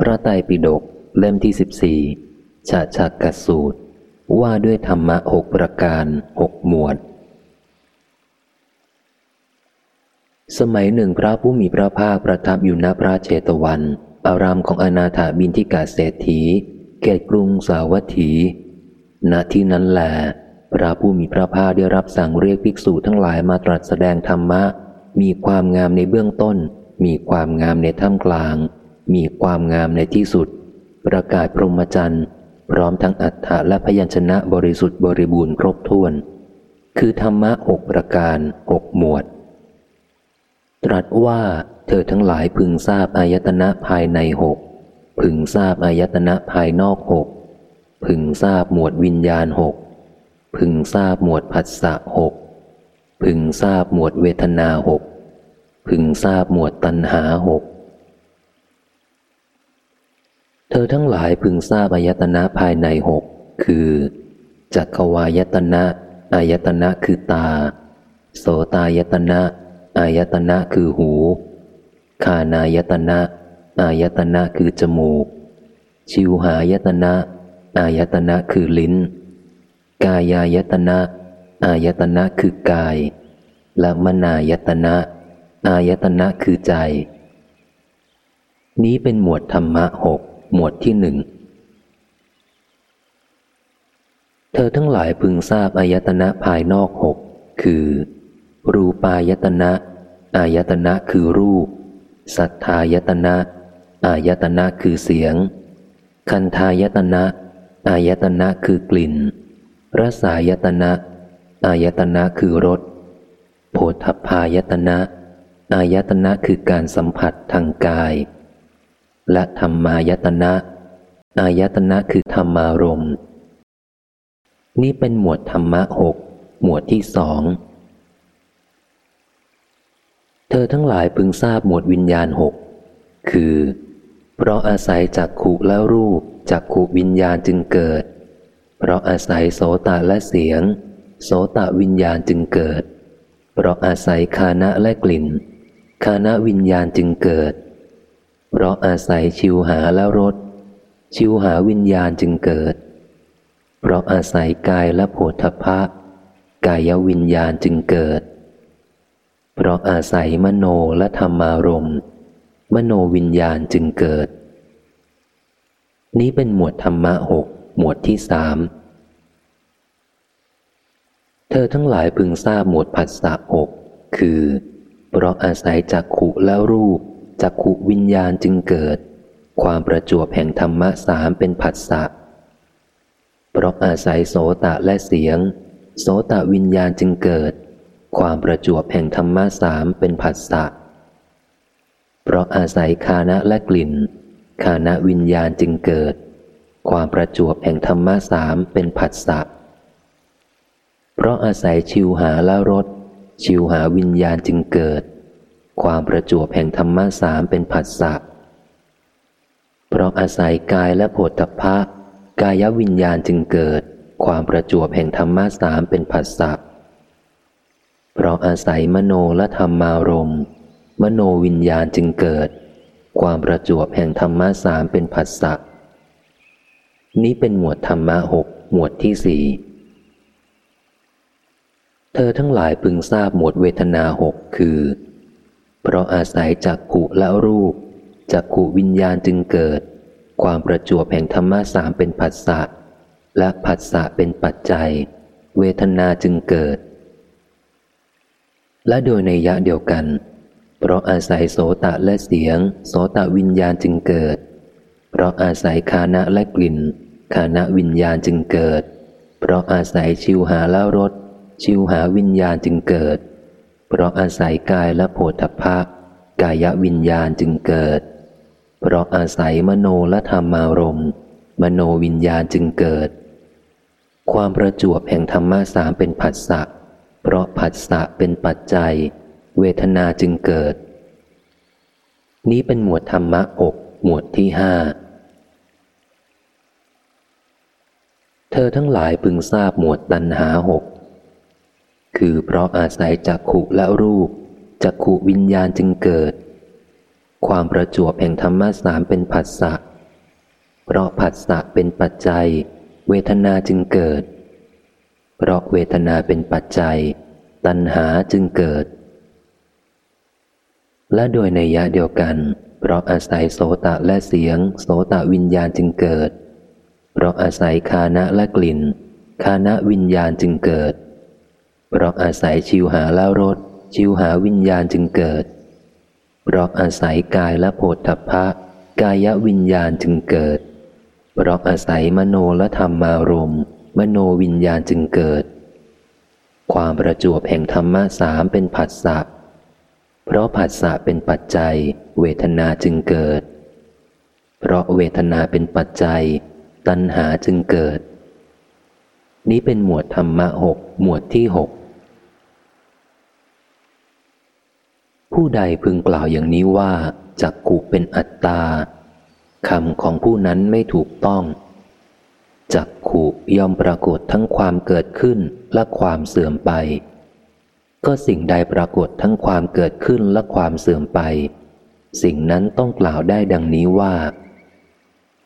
พระไตรปิฎกเล่มที่สิบสี่ชาชักกสูตร ว่าด้วยธรรมะหกประการหกหมวด สมัยหนึ่งพระผู้มีพระภาคประทับอยู่ณพระเชตวัน อารามของอนาถาบินทิกาเศรษฐี เกตกรุงสาวัตถี ณที่นั้นแหลพระผู้มีพระภาคได้รับสั่งเรียกภิกษุทั้งหลายมาตรัสแสดงธรรมะ มีความงามในเบื้องต้น มีความงามในท่ามกลาง มีความงามในที่สุด ประกาศพรหมจรรย์พร้อมทั้งอัฏฐะและพยัญชนะบริสุทธิ์บริบูรณ์ครบถ้วน คือธรรมะหกประการหกหมวด ตรัสว่าเธอทั้งหลายพึงทราบอายตนะภายในหกพึงทราบอายตนะภายนอกหกพึงทราบหมวดวิญญาณหกพึงทราบหมวดผัสสะหกพึงทราบหมวดเวทนาหกพึงทราบหมวดตัณหาหก เธอทั้งหลายพึงทราบอายตนะภายในหกคือจักรวายตนะอายตนะคือตา โสตายตนะอายตนะคือหู คานายตนะอายตนะคือจมูก ชิวหายตนะอายตนะคือลิ้น กายายตนะอายตนะคือกายและมนายตนะอายตนะคือใจ นี้เป็นหมวดธรรมะหก หมวดที่หนึ่ง เธอทั้งหลายพึงทราบอายตนะภายนอกหกคือ รูปายตนะ อายตนะคือรูป สัทธายตนะ อายตนะคือเสียง คันธายตนะ อายตนะคือกลิ่นรสายตนะ อายตนะคือรสโผฏฐพายตนะ อายตนะคือการสัมผัสทางกาย และธรรมายตนะ อายตนะคือธรรมารมณ์ นี่เป็นหมวดธรรมะหกหมวดที่สอง เธอทั้งหลายพึงทราบหมวดวิญญาณหกคือ เพราะอาศัยจากขุและรูปจากขุวิญญาณจึงเกิด เพราะอาศัยโสตและเสียง โสตวิญญาณจึงเกิด เพราะอาศัยคานะและกลิ่น คานะวิญญาณจึงเกิด เพราะอาศัยชิวหาและรสชิวหาวิญญาณจึงเกิด เพราะอาศัยกายและโผฏฐพะกายวิญญาณจึงเกิด เพราะอาศัยมโนและธรรมารมณ์มโนวิญญาณจึงเกิด นี้เป็นหมวดธรรมะหกหมวดที่สามเธอทั้งหลายพึงทราบหมวดผัสสะหกคือ เพราะอาศัยจักขุและรูป จักขุวิญญาณจึงเกิด ความประจวบแห่งธรรมะสามเป็นผัสสะเพราะอาศัยโสตะและเสียง โสตะวิญญาณจึงเกิด ความประจวบแห่งธรรมะสามเป็นผัสสะเพราะอาศัยคานะและกลิ่นคานะวิญญาณจึงเกิด ความประจวบแห่งธรรมะสามเป็นผัสสะเพราะอาศัยชิวหาและรสชิวหาวิญญาณจึงเกิด ความประจวบแห่งธรรมะสามเป็นผัสสะเพราะอาศัยกายและโผฏฐัพพะกายวิญญาณจึงเกิด ความประจวบแห่งธรรมะสามเป็นผัสสะเพราะอาศัยมโนและธรรมารมณ์มโนวิญญาณจึงเกิด ความประจวบแห่งธรรมะสามเป็นผัสสะนี้เป็นหมวดธรรมะหกหมวดที่สี่เธอทั้งหลายพึงทราบหมวดเวทนาหกคือ เพราะอาศัยจักขุและรูปจักขุวิญญาณจึงเกิด ความประจวบแห่งธรรมะสามเป็นผัสสะและผัสสะเป็นปัจจัย เวทนาจึงเกิด และโดยในยะเดียวกัน เพราะอาศัยโสตะและเสียง โสตะวิญญาณจึงเกิด เพราะอาศัยคานะและกลิ่นคานะวิญญาณจึงเกิด เพราะอาศัยชิวหาและรสชิวหาวิญญาณจึงเกิดเพราะอาศัยกายและโผฏฐัพพะกายวิญญาณจึงเกิด เพราะอาศัยมโนและธรรมารมณ์มโนวิญญาณจึงเกิด ความประจวบแห่งธรรมะสามเป็นผัสสะเพราะผัสสะเป็นปัจจัย เวทนาจึงเกิด นี้เป็นหมวดธรรมะหกหมวดที่ห้าเธอทั้งหลายพึงทราบหมวดตัณหาหก คือเพราะอาศัยจักขุและรูปจักขุวิญญาณจึงเกิด ความประจวบแห่งธรรมะสามเป็นผัสสะเพราะผัสสะเป็นปัจจัย เวทนาจึงเกิด เพราะเวทนาเป็นปัจจัย ตัณหาจึงเกิด และโดยในยะเดียวกัน เพราะอาศัยโสตะและเสียง โสตะวิญญาณจึงเกิด เพราะอาศัยคานะและกลิ่นคานะวิญญาณจึงเกิด เพราะอาศัยชิวหาและรสชิวหาวิญญาณจึงเกิด เพราะอาศัยกายและโผฏฐัพพะกายวิญญาณจึงเกิด เพราะอาศัยมโนและธรรมารมณ์มโนวิญญาณจึงเกิด ความประจวบแห่งธรรมะสามเป็นผัสสะ เพราะผัสสะเป็นปัจจัย เวทนาจึงเกิด เพราะเวทนาเป็นปัจจัย ตัณหาจึงเกิด นี้เป็นหมวดธรรมะหกหมวดที่หก ผู้ใดพึงกล่าวอย่างนี้ว่าจักกุเป็นอัตตาคำของผู้นั้นไม่ถูกต้อง จักขุย่อมปรากฏทั้งความเกิดขึ้นและความเสื่อมไป ก็สิ่งใดปรากฏทั้งความเกิดขึ้นและความเสื่อมไป สิ่งนั้นต้องกล่าวได้ดังนี้ว่า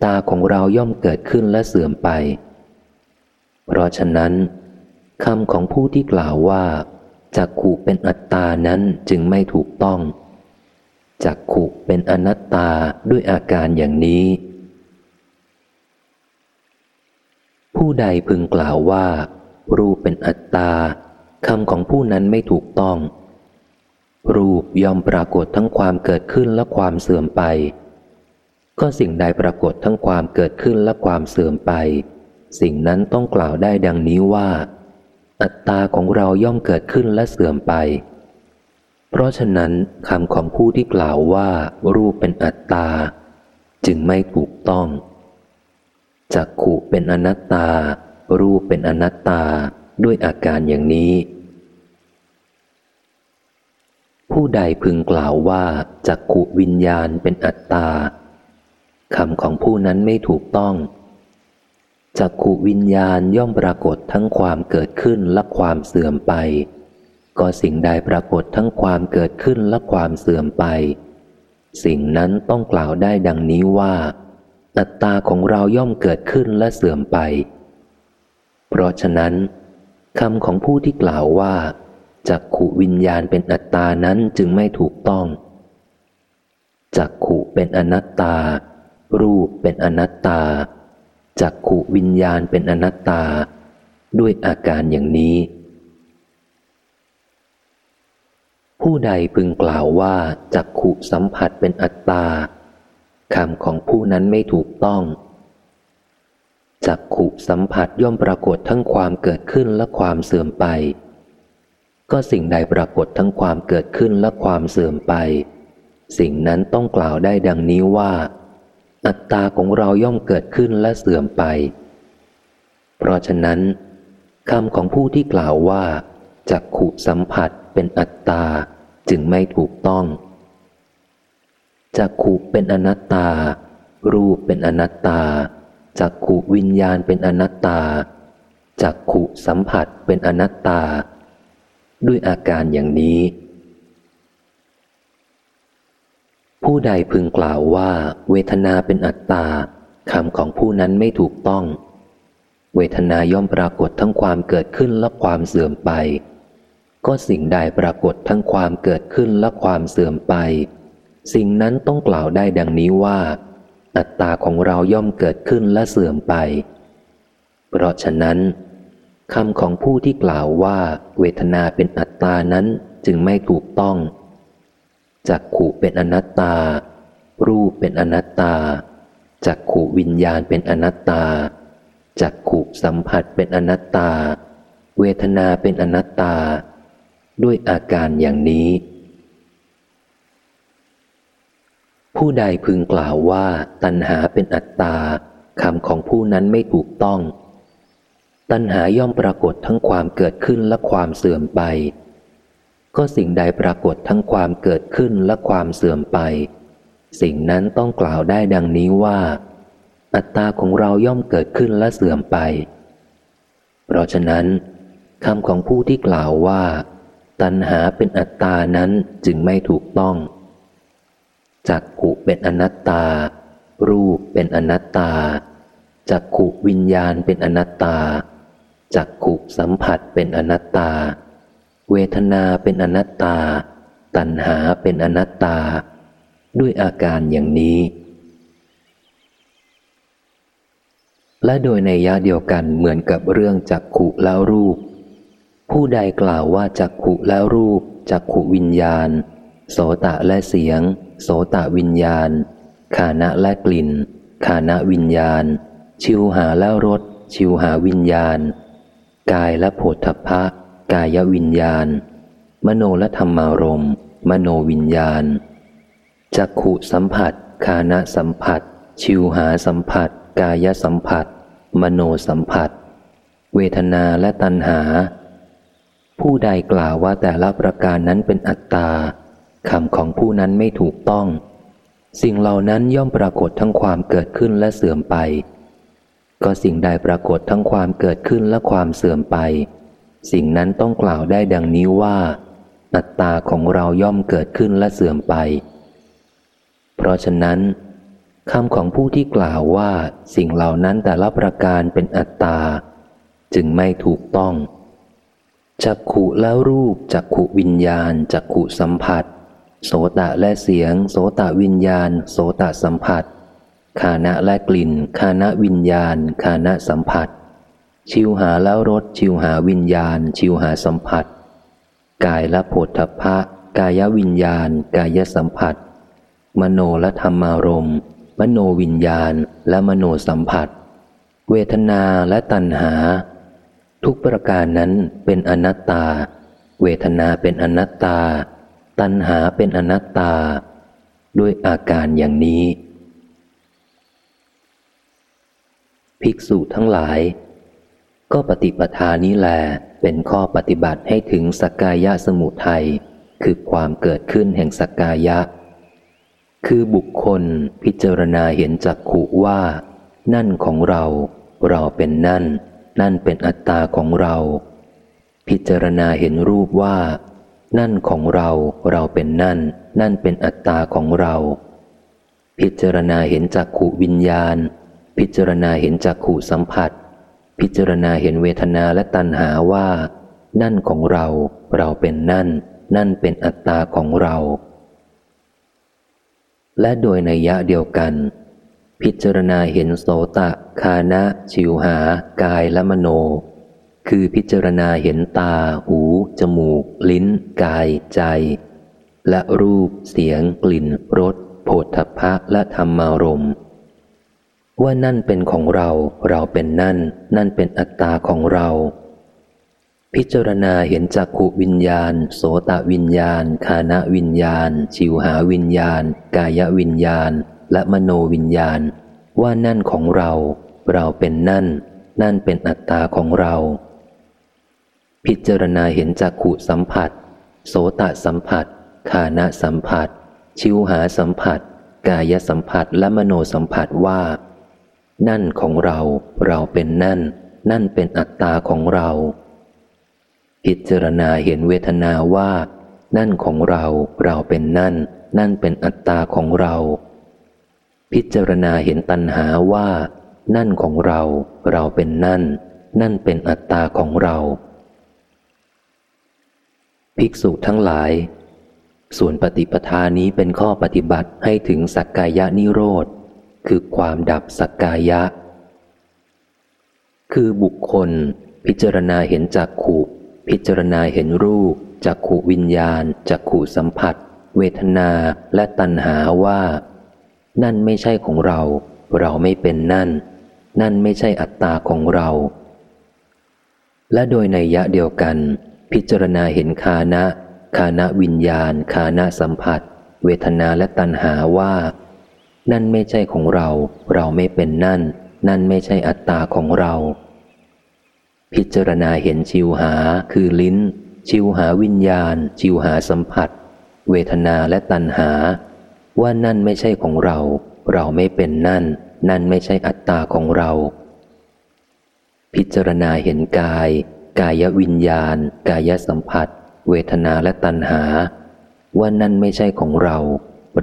ตาของเราย่อมเกิดขึ้นและเสื่อมไป เพราะฉะนั้นคำของผู้ที่กล่าวว่า จักขุเป็นอัตตานั้นจึงไม่ถูกต้องจักขุเป็นอนัตตาด้วยอาการอย่างนี้ ผู้ใดพึงกล่าวว่า รูปเป็นอัตตาคำของผู้นั้นไม่ถูกต้อง รูปยอมปรากฏทั้งความเกิดขึ้นและความเสื่อมไป ก็สิ่งใดปรากฏทั้งความเกิดขึ้นและความเสื่อมไป สิ่งนั้นต้องกล่าวได้ดังนี้ว่า อัตตาของเราย่อมเกิดขึ้นและเสื่อมไป เพราะฉะนั้นคำของผู้ที่กล่าวว่ารูปเป็นอัตตา จึงไม่ถูกต้อง จักขุเป็นอนัตตา รูปเป็นอนัตตาด้วยอาการอย่างนี้ ผู้ใดพึงกล่าวว่าจักขุวิญญาณเป็นอัตตาคำของผู้นั้นไม่ถูกต้อง จักขุวิญญาณย่อมปรากฏทั้งความเกิดขึ้นและความเสื่อมไป ก็สิ่งใดปรากฏทั้งความเกิดขึ้นและความเสื่อมไป สิ่งนั้นต้องกล่าวได้ดังนี้ว่า อัตตาของเราย่อมเกิดขึ้นและเสื่อมไป เพราะฉะนั้นคำของผู้ที่กล่าวว่าจักขุวิญญาณเป็นอัตตานั้นจึงไม่ถูกต้องจักขุเป็นอนัตตา รูปเป็นอนัตตา จักขุวิญญาณเป็นอนัตตา ด้วยอาการอย่างนี้ ผู้ใดพึงกล่าวว่าจักขุสัมผัสเป็นอัตตาคำของผู้นั้นไม่ถูกต้องจักขุสัมผัสย่อมปรากฏทั้งความเกิดขึ้นและความเสื่อมไป ก็สิ่งใดปรากฏทั้งความเกิดขึ้นและความเสื่อมไป สิ่งนั้นต้องกล่าวได้ดังนี้ว่า อัตตาของเราย่อมเกิดขึ้นและเสื่อมไป เพราะฉะนั้นคำของผู้ที่กล่าวว่าจักขุสัมผัสเป็นอัตตาจึงไม่ถูกต้องจักขุเป็นอนัตตา รูปเป็นอนัตตาจักขุวิญญาณเป็นอนัตตาจักขุสัมผัสเป็นอนัตตา ด้วยอาการอย่างนี้ ผู้ใดพึงกล่าวว่า เวทนาเป็นอัตตาคำของผู้นั้นไม่ถูกต้อง เวทนาย่อมปรากฏทั้งความเกิดขึ้นและความเสื่อมไป ก็สิ่งใดปรากฏทั้งความเกิดขึ้นและความเสื่อมไป สิ่งนั้นต้องกล่าวได้ดังนี้ว่า อัตตาของเราย่อมเกิดขึ้นและเสื่อมไป เพราะฉะนั้นคำของผู้ที่กล่าวว่า เวทนาเป็นอัตตานั้นจึงไม่ถูกต้อง จักขู่เป็นอนัตตา รูปเป็นอนัตตา จักขู่วิญญาณเป็นอนัตตา จักขู่สัมผัสเป็นอนัตตา เวทนาเป็นอนัตตา ด้วยอาการอย่างนี้ ผู้ใดพึงกล่าวว่าตัณหาเป็นอัตตาคำของผู้นั้นไม่ถูกต้อง ตัณหาย่อมปรากฏทั้งความเกิดขึ้นและความเสื่อมไป ก็สิ่งใดปรากฏทั้งความเกิดขึ้นและความเสื่อมไป สิ่งนั้นต้องกล่าวได้ดังนี้ว่า อัตตาของเราย่อมเกิดขึ้นและเสื่อมไป เพราะฉะนั้นคำของผู้ที่กล่าวว่า ตัณหาเป็นอัตตานั้นจึงไม่ถูกต้อง จักขุเป็นอนัตตา รูปเป็นอนัตตา จักขุวิญญาณเป็นอนัตตา จักขุสัมผัสเป็นอนัตตา เวทนาเป็นอนัตตา ตัณหาเป็นอนัตตา ด้วยอาการอย่างนี้ และโดยในยะเดียวกันเหมือนกับเรื่องจักขุแล้วรูป ผู้ใดกล่าวว่าจักขุแล้วรูปจักขุวิญญาณ โสตะและเสียง โสตะวิญญาณคานะและกลิ่นคานะวิญญาณ ชิวหาแล้วรส ชิวหาวิญญาณ กายและโผฏฐัพพะ กายวิญญาณ มโนและธรรมารมมโนวิญญาณ จักขุสัมผัส คานะสัมผัส ชิวหาสัมผัส กายสัมผัส มโนสัมผัส เวทนาและตัณหา ผู้ใดกล่าวว่าแต่ละประการนั้นเป็นอัตตาคำของผู้นั้นไม่ถูกต้อง สิ่งเหล่านั้นย่อมปรากฏทั้งความเกิดขึ้นและเสื่อมไป ก็สิ่งใดปรากฏทั้งความเกิดขึ้นและความเสื่อมไป สิ่งนั้นต้องกล่าวได้ดังนี้ว่า อัตตาของเราย่อมเกิดขึ้นและเสื่อมไป เพราะฉะนั้นคำของผู้ที่กล่าวว่าสิ่งเหล่านั้นแต่ละประการเป็นอัตตา จึงไม่ถูกต้อง จักขุแล้วรูปจักขุวิญญาณจักขุสัมผัส โสตะและเสียง โสตะวิญญาณ โสตะสัมผัส คานะและกลิ่น คานะวิญญาณ คานะสัมผัส ชิวหาแล้วรสชิวหาวิญญาณ ชิวหาสัมผัส กายและโผฏฐพพะกายวิญญาณ กายสัมผัส มโนและธรรมารมณ์มโนวิญญาณและมโนสัมผัส เวทนาและตัณหา ทุกประการนั้นเป็นอนัตตา เวทนาเป็นอนัตตา ตัณหาเป็นอนัตตา ด้วยอาการอย่างนี้ ภิกษุทั้งหลาย ก็ปฏิปทานี้แลเป็นข้อปฏิบัติให้ถึงสกกายะสมุทัยคือความเกิดขึ้นแห่งสกกายะ คือบุคคลพิจารณาเห็นจักขุว่า นั่นของเรา เราเป็นนั่น นั่นเป็นอัตตาของเรา พิจารณาเห็นรูปว่า นั่นของเรา เราเป็นนั่น นั่นเป็นอัตตาของเรา พิจารณาเห็นจักขูวิญญาณ พิจารณาเห็นจักขูสัมผัส พิจารณาเห็นเวทนาและตัณหาว่า นั่นของเรา เราเป็นนั่น นั่นเป็นอัตตาของเรา และโดยในยะเดียวกัน พิจารณาเห็นโสตะ คานะ ชิวหา กายและมโน คือพิจารณาเห็นตา หู จมูก ลิ้น กาย ใจ และรูป เสียง กลิ่น รสโผฏฐัพพะและธรรมารมณ์ ว่านั่นเป็นของเรา เราเป็นนั่น นั่นเป็นอัตตาของเรา พิจารณาเห็นจักขุวิญญาณ โสตวิญญาณ คานะวิญญาณ ชิวหาวิญญาณ กายวิญญาณ และมโนวิญญาณ ว่านั่นของเรา เราเป็นนั่น นั่นเป็นอัตตาของเรา พิจารณาเห็นจักขุสัมผัส โสตสัมผัส คานะสัมผัส ชิวหาสัมผัส กายสัมผัสและมโนสัมผัสว่า นั่นของเรา เราเป็นนั่น นั่นเป็นอัตตาของเรา พิจารณาเห็นเวทนาว่า นั่นของเรา เราเป็นนั่น นั่นเป็นอัตตาของเรา พิจารณาเห็นตัณหาว่า นั่นของเรา เราเป็นนั่น นั่นเป็นอัตตาของเรา ภิกษุทั้งหลาย ส่วนปฏิปทานี้เป็นข้อปฏิบัติให้ถึงสักกายะนิโรธ คือความดับสักกายะ คือบุคคล พิจารณาเห็นจักขุพิจารณาเห็นรูปจักขุวิญญาณจักขุสัมผัส เวทนาและตัณหาว่า นั่นไม่ใช่ของเรา เราไม่เป็นนั่น นั่นไม่ใช่อัตตาของเรา และโดยในยะเดียวกัน พิจารณาเห็นคานะคานะวิญญาณ คานะสัมผัส เวทนาและตัณหาว่า นั่นไม่ใช่ของเรา เราไม่เป็นนั่น นั่นไม่ใช่อัตตาของเรา พิจารณาเห็นชิวหาคือลิ้น ชิวหาวิญญาณ ชิวหาสัมผัส เวทนาและตัณหา ว่านั่นไม่ใช่ของเรา เราไม่เป็นนั่น นั่นไม่ใช่อัตตาของเรา พิจารณาเห็นกาย กายวิญญาณ กายสัมผัส เวทนาและตัณหา ว่านั่นไม่ใช่ของเรา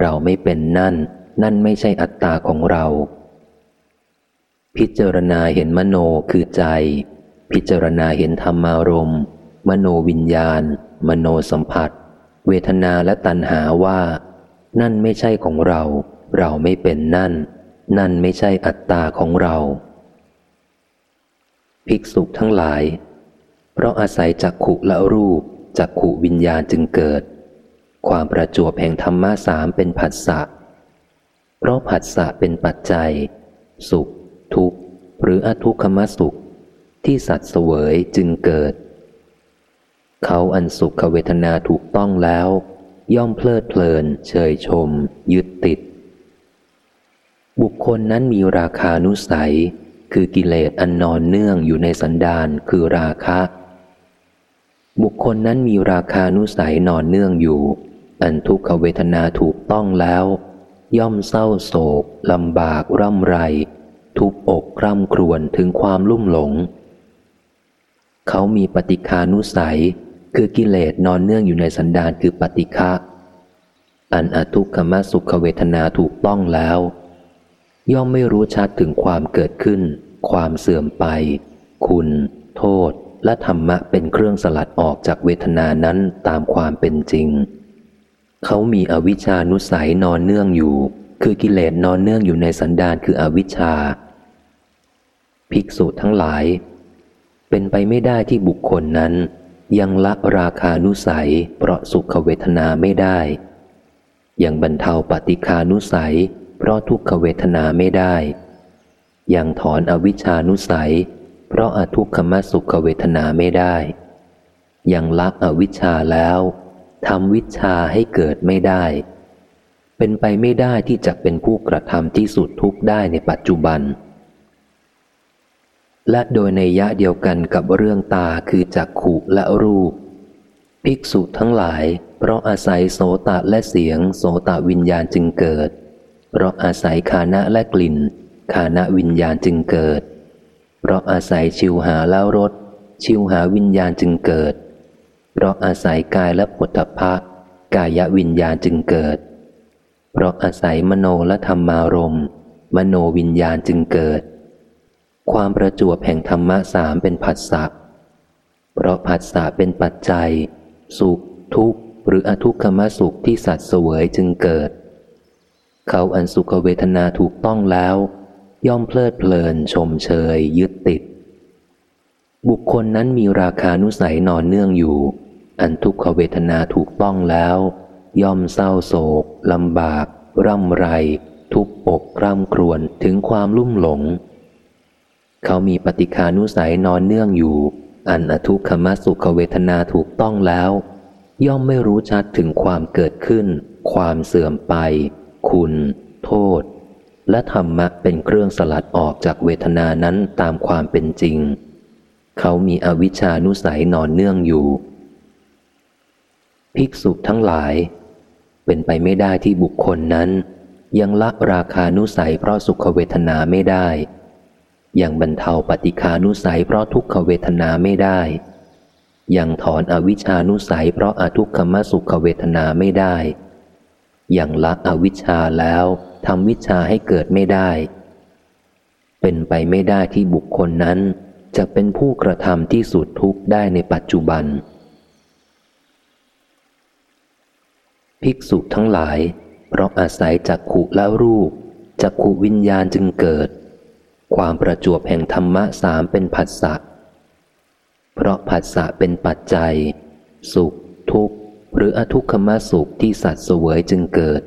เราไม่เป็นนั่น นั่นไม่ใช่อัตตาของเรา พิจารณาเห็นมโนคือใจ พิจารณาเห็นธรรมารมณ์มโนวิญญาณ มโนสัมผัส เวทนาและตัณหาว่า นั่นไม่ใช่ของเรา เราไม่เป็นนั่น นั่นไม่ใช่อัตตาของเรา ภิกษุทั้งหลาย เพราะอาศัยจักขุและรูปจักขุวิญญาณจึงเกิด ความประจวบแห่งธรรมะสามเป็นผัสสะเพราะผัสสะเป็นปัจจัย สุข ทุกข์ หรืออทุกขมสุข ที่สัตว์เสวยจึงเกิด เขาอันสุขเวทนาถูกต้องแล้ว ย่อมเพลิดเพลิน เชยชม ยึดติด บุคคลนั้นมีราคานุสัย คือกิเลสอันนอนเนื่องอยู่ในสันดานคือราคะ บุคคลนั้นมีราคานุสัยนอนเนื่องอยู่ อันทุกขเวทนาถูกต้องแล้ว ย่อมเศร้าโศกลำบากร่ำไร ทุบอกร่ำครวญถึงความลุ่มหลง เขามีปฏิคานุสัย คือกิเลสนอนเนื่องอยู่ในสันดานคือปฏิฆะอันอทุกขมสุขเวทนาถูกต้องแล้ว ย่อมไม่รู้ชัดถึงความเกิดขึ้น ความเสื่อมไป คุณ โทษ และธรรมะเป็นเครื่องสลัดออกจากเวทนานั้นตามความเป็นจริง เขามีอวิชานุสัยนอนเนื่องอยู่ คือกิเลสนอนเนื่องอยู่ในสันดานคืออวิชชา ภิกษุทั้งหลาย เป็นไปไม่ได้ที่บุคคลนั้น ยังละราคานุสัย เพราะสุขเวทนาไม่ได้ ยังบรรเทาปฏิคานุสัย เพราะทุกขเวทนาไม่ได้ ยังถอนอวิชานุสัย เพราะอทุกขมสุขเวทนาไม่ได้ ยังละอวิชชาแล้ว ทำวิชาให้เกิดไม่ได้ เป็นไปไม่ได้ที่จะเป็นผู้กระทำที่สุดทุกได้ในปัจจุบัน และโดยในยะเดียวกันกับเรื่องตาคือจักขุและรูป ภิกษุทั้งหลาย เพราะอาศัยโสตะและเสียง โสตะวิญญาณจึงเกิด เพราะอาศัยคานะและกลิ่นคานะวิญญาณจึงเกิด เพราะอาศัยชิวหาแล้วรสชิวหาวิญญาณจึงเกิดเพราะอาศัยกายและปุถะะกายวิญญาณจึงเกิด เพราะอาศัยมโนและธรรมารมมโนวิญญาณจึงเกิด ความประจวบแห่งธรรมะสามเป็นผัสสะเพราะผัสสะเป็นปัจจัย สุข ทุกข์ หรืออทุกขมสุขที่สัตว์เสวยจึงเกิด เขาอันสุขเวทนาถูกต้องแล้ว ย่อมเพลิดเพลินชมเชย ยึดติด บุคคลนั้นมีราคานุสัยนอนเนื่องอยู่ อันทุกขเวทนาถูกต้องแล้ว ย่อมเศร้าโศกลำบาก ร่ำไร ทุบอกร่ำครวญถึงความลุ่มหลง เขามีปฏิคานุสัยนอนเนื่องอยู่ อันอทุกขมสุขเวทนาถูกต้องแล้ว ย่อมไม่รู้ชัดถึงความเกิดขึ้น ความเสื่อมไป คุณ โทษ และธรรมะเป็นเครื่องสลัดออกจากเวทนานั้นตามความเป็นจริง เขามีอวิชานุสัยนอนเนื่องอยู่ ภิกษุทั้งหลาย เป็นไปไม่ได้ที่บุคคลนั้น ยังละราคานุสัยเพราะสุขเวทนาไม่ได้ ยังบรรเทาปฏิคานุสัยเพราะทุกขเวทนาไม่ได้ ยังถอนอวิชานุสัยเพราะอาทุกขมสุขเวทนาไม่ได้ ยังละอวิชชาแล้วทำวิชาให้เกิดไม่ได้ เป็นไปไม่ได้ที่บุคคลนั้นจะเป็นผู้กระทำที่สุดทุกได้ในปัจจุบัน ภิกษุทั้งหลาย เพราะอาศัยจักขุและรูปจักขุวิญญาณจึงเกิด ความประจวบแห่งธรรมะสามเป็นผัสสะเพราะผัสสะเป็นปัจจัย สุข ทุกข์ หรืออทุกขมสุขที่สัตว์เสวยจึงเกิด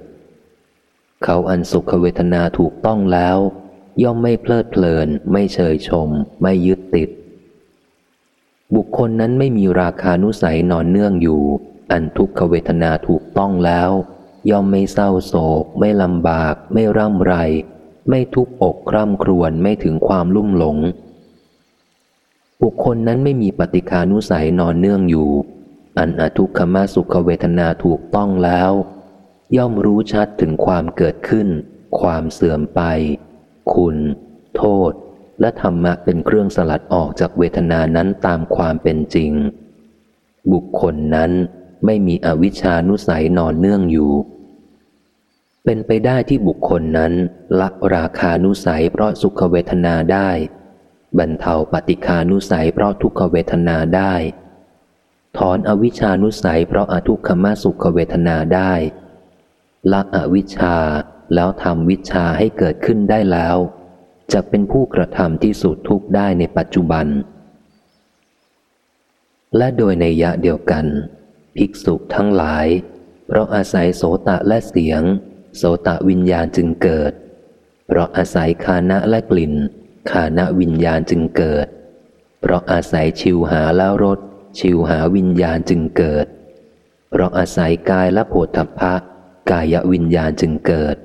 เขาอันสุขเวทนาถูกต้องแล้ว ย่อมไม่เพลิดเพลิน ไม่เชยชม ไม่ยึดติด บุคคลนั้นไม่มีราคานุสัยนอนเนื่องอยู่ อันทุกขเวทนาถูกต้องแล้ว ย่อมไม่เศร้าโศก ไม่ลำบาก ไม่ร่ำไร ไม่ทุบอกคร่ำครวญไม่ถึงความลุ่มหลง บุคคลนั้นไม่มีปฏิคานุสัยนอนเนื่องอยู่ อันอทุกขมาสุขเวทนาถูกต้องแล้ว ย่อมรู้ชัดถึงความเกิดขึ้น ความเสื่อมไป คุณ โทษ และธรรมะเป็นเครื่องสลัดออกจากเวทนานั้นตามความเป็นจริง บุคคลนั้น ไม่มีอวิชานุสัยนอนเนื่องอยู่ เป็นไปได้ที่บุคคลนั้นละราคานุสัยเพราะสุขเวทนาได้ บรรเทาปฏิคานุสัยเพราะทุกขเวทนาได้ ถอนอวิชานุสัยเพราะอาทุกขมสุขเวทนาได้ ละอวิชชาแล้วทำวิชาให้เกิดขึ้นได้แล้ว จะเป็นผู้กระทำที่สุดทุกได้ในปัจจุบัน และโดยในยะเดียวกัน ภิกษุทั้งหลาย เพราะอาศัยโสตะและเสียง โสตะวิญญาณจึงเกิด เพราะอาศัยคานะและกลิ่นคานะวิญญาณจึงเกิด เพราะอาศัยชิวหาแล้วรสชิวหาวิญญาณจึงเกิด เพราะอาศัยกายและโผฏฐัพพะกายวิญญาณจึงเกิด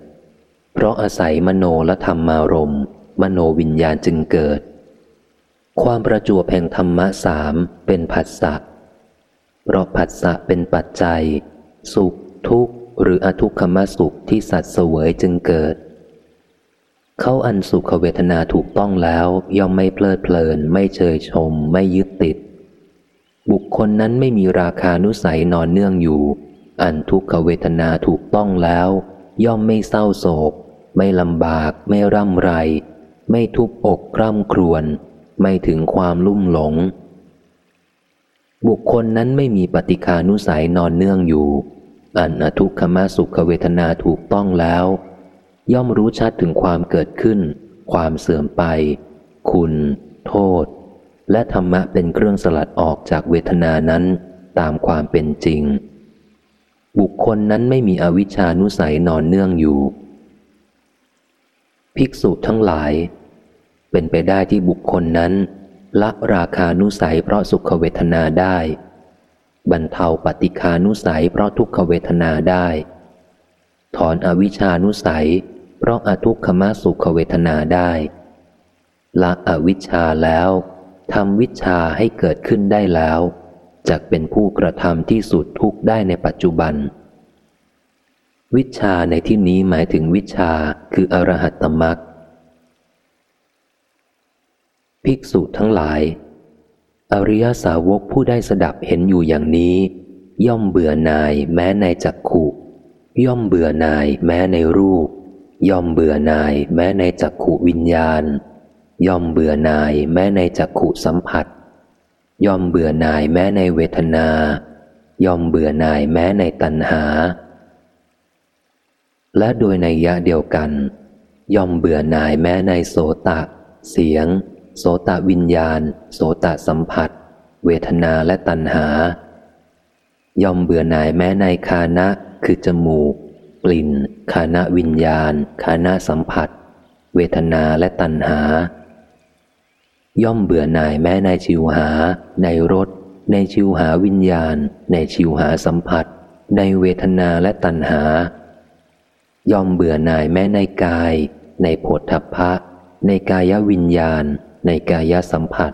เพราะอาศัยมโนและธรรมารมมโนวิญญาณจึงเกิด ความประจวบแห่งธรรมะสามเป็นผัสสะ เพราะผัสสะเป็นปัจจัย สุข ทุกข์ หรืออทุกขมสุขที่สัตว์เสวยจึงเกิด เขาอันสุขเวทนาถูกต้องแล้วย่อมไม่เพลิดเพลิน ไม่เชยชม ไม่ยึดติด บุคคลนั้นไม่มีราคานุสัยนอนเนื่องอยู่ อันทุกขเวทนาถูกต้องแล้ว ย่อมไม่เศร้าโศก ไม่ลำบาก ไม่ร่ำไร ไม่ทุบอกกร่ำครวญไม่ถึงความลุ่มหลง บุคคลนั้นไม่มีปฏิคานุสัยนอนเนื่องอยู่อันอทุกขมสุขเวทนาถูกต้องแล้ว ย่อมรู้ชัดถึงความเกิดขึ้น ความเสื่อมไป คุณ โทษ และธรรมะเป็นเครื่องสลัดออกจากเวทนานั้นตามความเป็นจริง บุคคลนั้นไม่มีอวิชานุสัยนอนเนื่องอยู่ ภิกษุทั้งหลาย เป็นไปได้ที่บุคคลนั้น ละราคานุสัยเพราะสุขเวทนาได้ บรรเทาปฏิคานุสัยเพราะทุกขเวทนาได้ ถอนอวิชานุสัย เพราะอทุกขมสุขเวทนาได้ ละอวิชชาแล้วทำวิชาให้เกิดขึ้นได้แล้วจะเป็นผู้กระทำที่สุดทุกได้ในปัจจุบัน วิชาในที่นี้หมายถึงวิชาคืออรหัตตมรัก ภิกษุทั้งหลาย อริยสาวกผู้ได้สดับเห็นอยู่อย่างนี้ ย่อมเบื่อหน่ายแม้ในจักขุย่อมเบื่อหน่ายแม้ในรูป ย่อมเบื่อหน่ายแม้ในจักขุวิญญาณ ย่อมเบื่อหน่ายแม้ในจักขุสัมผัส ย่อมเบื่อหน่ายแม้ในเวทนา ย่อมเบื่อหน่ายแม้ในตัณหา และโดยในยะเดียวกัน ย่อมเบื่อหน่ายแม้ในโสตะ เสียง โสตวิญญาณ โสตสัมผัส เวทนาและตัณหา ย่อมเบื่อหน่ายแม้ในคานะคือจมูก กลิ่น คานะวิญญาณ คานะสัมผัส เวทนาและตัณหา ย่อมเบื่อหน่ายแม้ในชิวหา ในรส ในชิวหาวิญญาณ ในชิวหาสัมผัส ในเวทนาและตัณหา ย่อมเบื่อหน่ายแม้ในกาย ในโผฏฐัพพะ ในกายวิญญาณในกายสัมผัส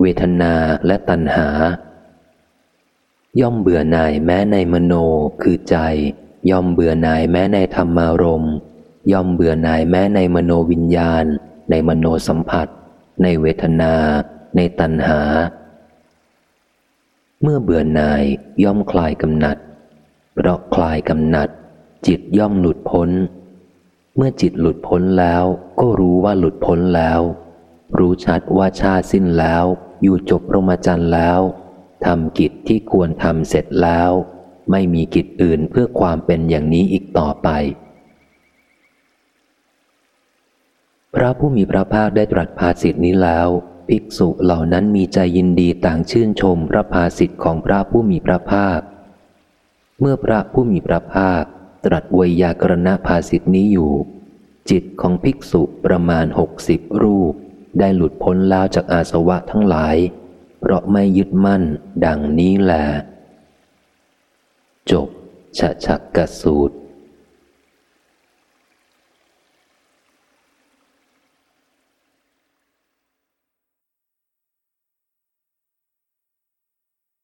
เวทนาและตัณหา ย่อมเบื่อหน่ายแม้ในมโนคือใจ ย่อมเบื่อหน่ายแม้ในธรรมารมย่อมเบื่อหน่ายแม้ในมโนวิญญาณ ในมโนสัมผัส ในเวทนา ในตัณหา เมื่อเบื่อหน่ายย่อมคลายกำหนัด เพราะคลายกำหนัด จิตย่อมหลุดพ้น เมื่อจิตหลุดพ้นแล้วก็รู้ว่าหลุดพ้นแล้ว รู้ชัดว่าชาสิ้นแล้ว อยู่จบพรหมจรรย์แล้วทำกิจที่ควรทำเสร็จแล้ว ไม่มีกิจอื่นเพื่อความเป็นอย่างนี้อีกต่อไป พระผู้มีพระภาคได้ตรัสภาสิทธินี้แล้ว ภิกษุเหล่านั้นมีใจยินดีต่างชื่นชมพระภาสิทธิ์ของพระผู้มีพระภาค เมื่อพระผู้มีพระภาค ตรัสวยากรณภาสิทธินี้อยู่ จิตของภิกษุประมาณหกสิบรูป ได้หลุดพ้นแล้วจากอาสวะทั้งหลาย เพราะไม่ยึดมั่นดังนี้แหละจบฉะฉักกสูตร